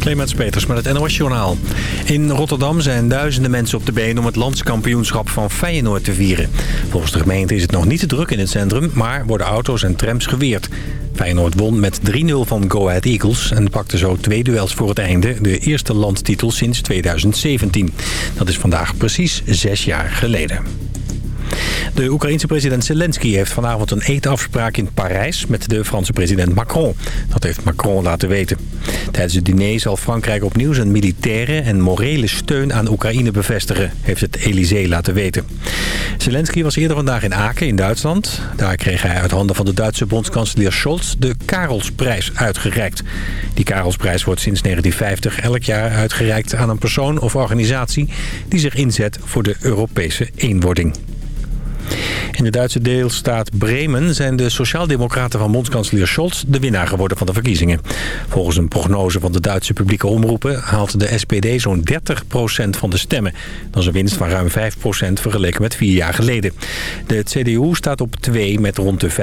Clemens Peters met het NOS Journaal. In Rotterdam zijn duizenden mensen op de been om het landskampioenschap van Feyenoord te vieren. Volgens de gemeente is het nog niet te druk in het centrum, maar worden auto's en trams geweerd. Feyenoord won met 3-0 van Go Ahead Eagles en pakte zo twee duels voor het einde. De eerste landstitel sinds 2017. Dat is vandaag precies zes jaar geleden. De Oekraïense president Zelensky heeft vanavond een eetafspraak in Parijs met de Franse president Macron. Dat heeft Macron laten weten. Tijdens het diner zal Frankrijk opnieuw zijn militaire en morele steun aan Oekraïne bevestigen, heeft het Elysée laten weten. Zelensky was eerder vandaag in Aken in Duitsland. Daar kreeg hij uit handen van de Duitse bondskanselier Scholz de Karelsprijs uitgereikt. Die Karelsprijs wordt sinds 1950 elk jaar uitgereikt aan een persoon of organisatie die zich inzet voor de Europese eenwording. In de Duitse deelstaat Bremen zijn de sociaaldemocraten van bondskanselier Scholz de winnaar geworden van de verkiezingen. Volgens een prognose van de Duitse publieke omroepen haalt de SPD zo'n 30% van de stemmen. Dat is een winst van ruim 5% vergeleken met vier jaar geleden. De CDU staat op 2 met rond de 25%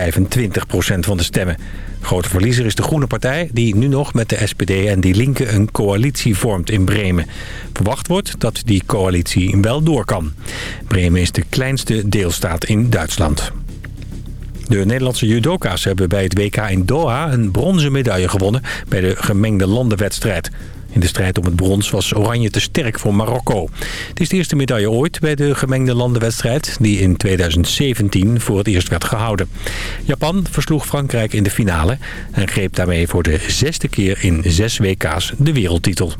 van de stemmen. Grote verliezer is de Groene Partij, die nu nog met de SPD en Die Linke een coalitie vormt in Bremen. Verwacht wordt dat die coalitie wel door kan. Bremen is de kleinste deelstaat in Duitsland. De Nederlandse judoka's hebben bij het WK in Doha een bronzen medaille gewonnen bij de gemengde landenwedstrijd. In de strijd om het brons was Oranje te sterk voor Marokko. Het is de eerste medaille ooit bij de gemengde landenwedstrijd... die in 2017 voor het eerst werd gehouden. Japan versloeg Frankrijk in de finale... en greep daarmee voor de zesde keer in zes WK's de wereldtitel.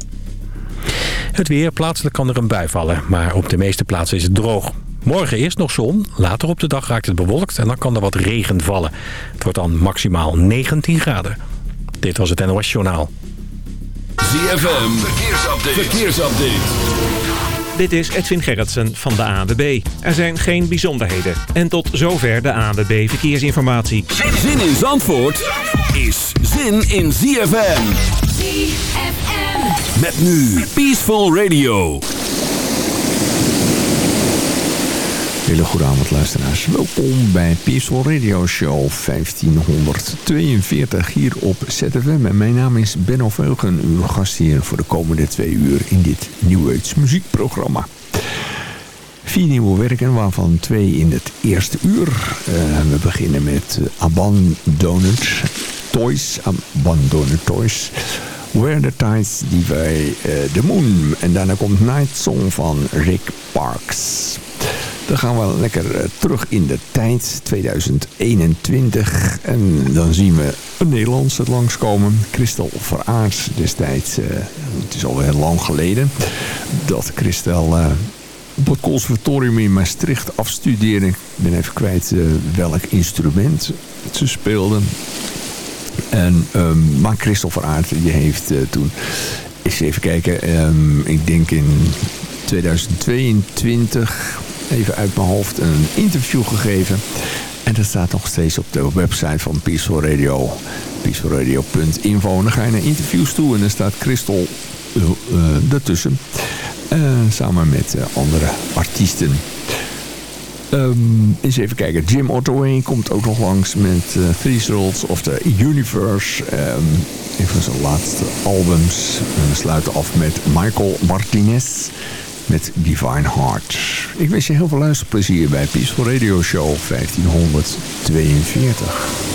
Het weer, plaatselijk kan er een bui vallen, maar op de meeste plaatsen is het droog. Morgen eerst nog zon, later op de dag raakt het bewolkt en dan kan er wat regen vallen. Het wordt dan maximaal 19 graden. Dit was het NOS Journaal. ZFM, verkeersupdate. verkeersupdate. Dit is Edwin Gerritsen van de ANWB. Er zijn geen bijzonderheden. En tot zover de ANWB Verkeersinformatie. Zin in Zandvoort is zin in ZFM. ZFM. Met nu Peaceful Radio. Hele goede avond luisteraars. Welkom bij Peaceful Radio Show 1542 hier op ZFM. Mijn naam is Benno Veugen, uw gast hier voor de komende twee uur in dit Nieuwheids muziekprogramma. Vier nieuwe werken, waarvan twee in het eerste uur. Uh, we beginnen met Abandoned Toys. Abandoned Toys. Where the Tides Divide uh, the Moon. En daarna komt Night Song van Rick Parks. Dan gaan we lekker eh, terug in de tijd, 2021. En dan zien we een Nederlandse langskomen. Christel Veraard destijds, uh, het is alweer lang geleden, dat Christel uh, op het conservatorium in Maastricht afstudeerde. Ik ben even kwijt welk instrument ze speelde. En, um, maar Christel Veraard, die heeft toen, eens even kijken, um, ik denk in 2022 even uit mijn hoofd een interview gegeven. En dat staat nog steeds op de website van Peaceful Radio. peacefulradio.info. En dan ga je naar interviews toe en dan staat Christel uh, ertussen. Uh, samen met andere artiesten. Um, eens even kijken. Jim Ottaway komt ook nog langs met uh, Three Souls of the Universe. Um, een van zijn laatste albums. We sluiten af met Michael Martinez met Divine Heart. Ik wens je heel veel luisterplezier bij Peaceful Radio Show 1542.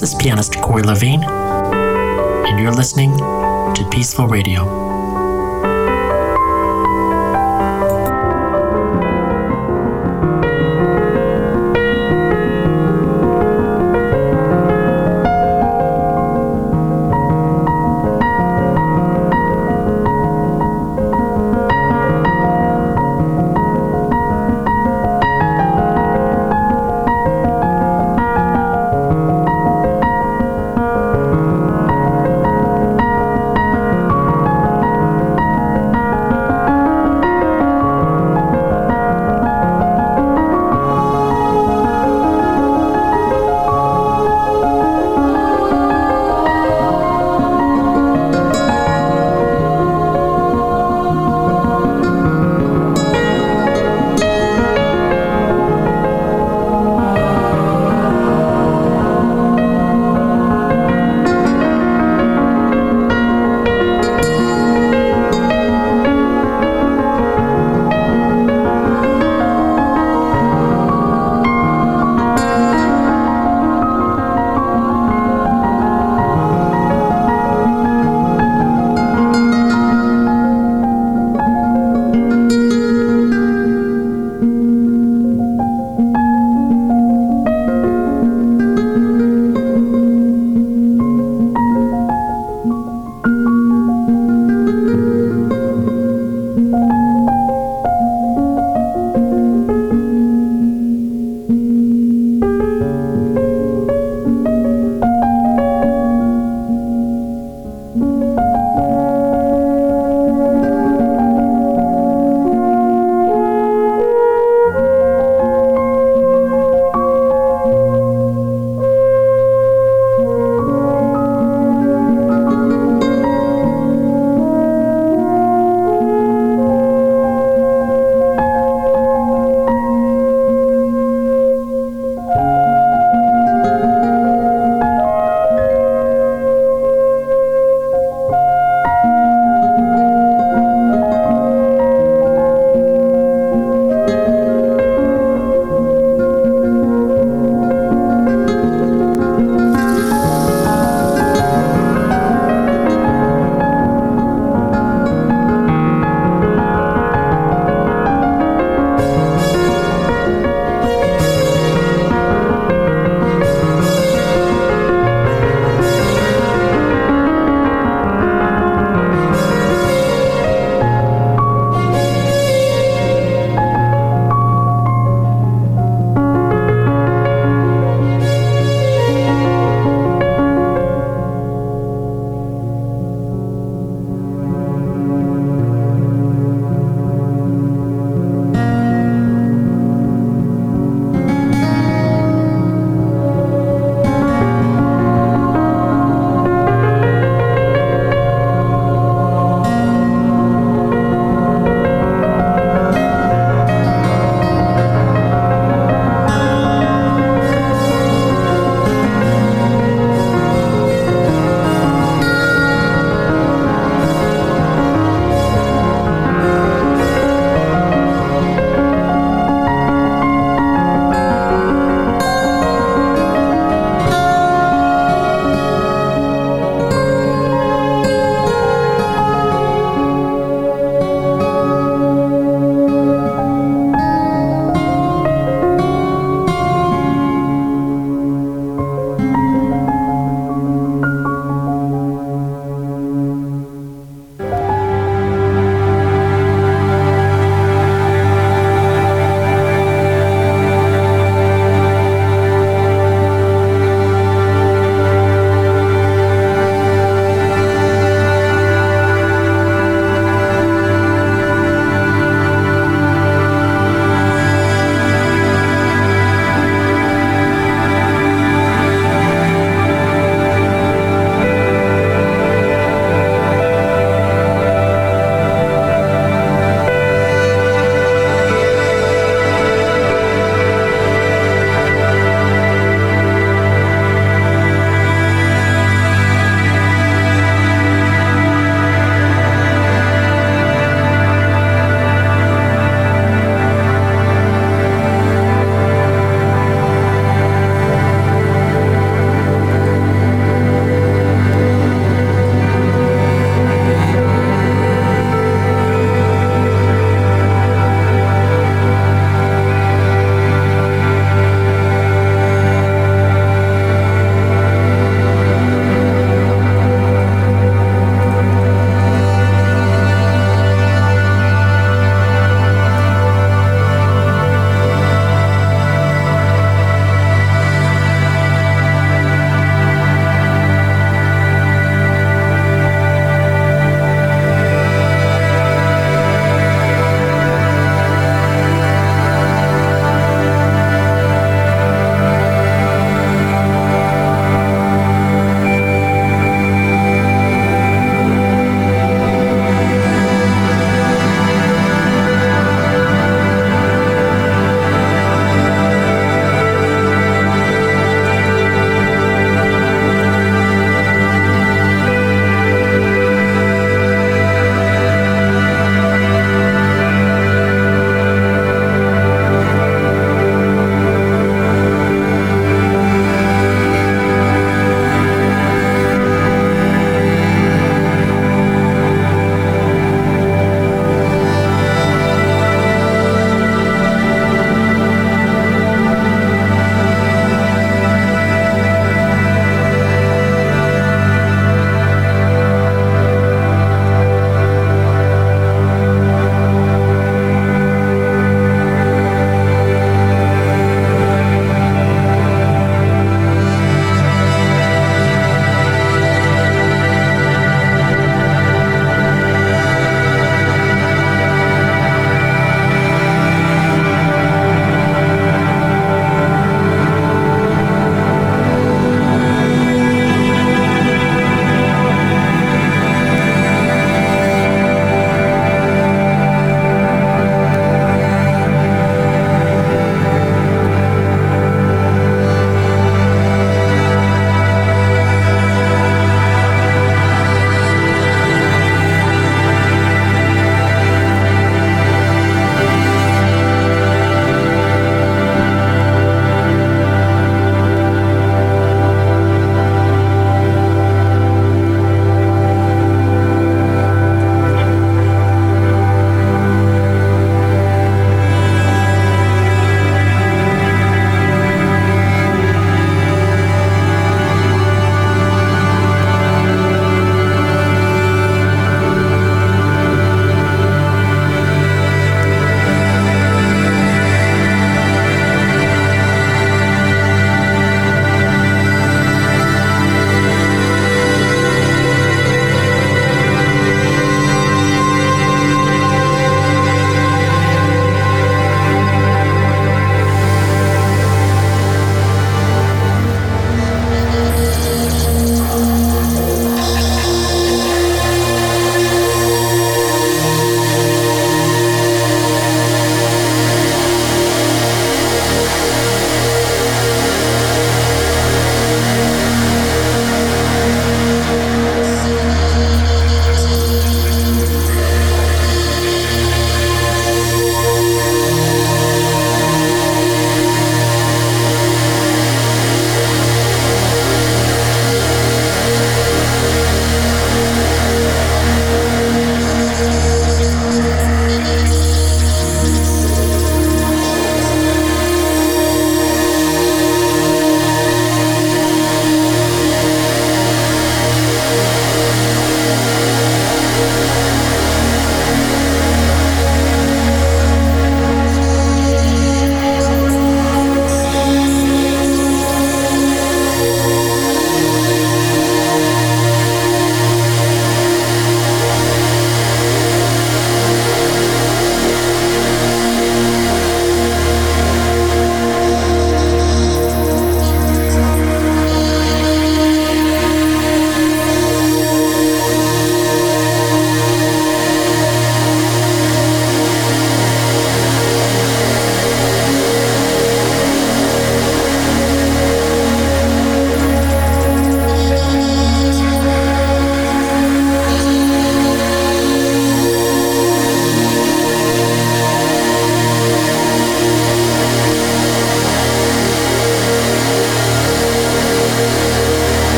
This is pianist Corey Levine, and you're listening to Peaceful Radio.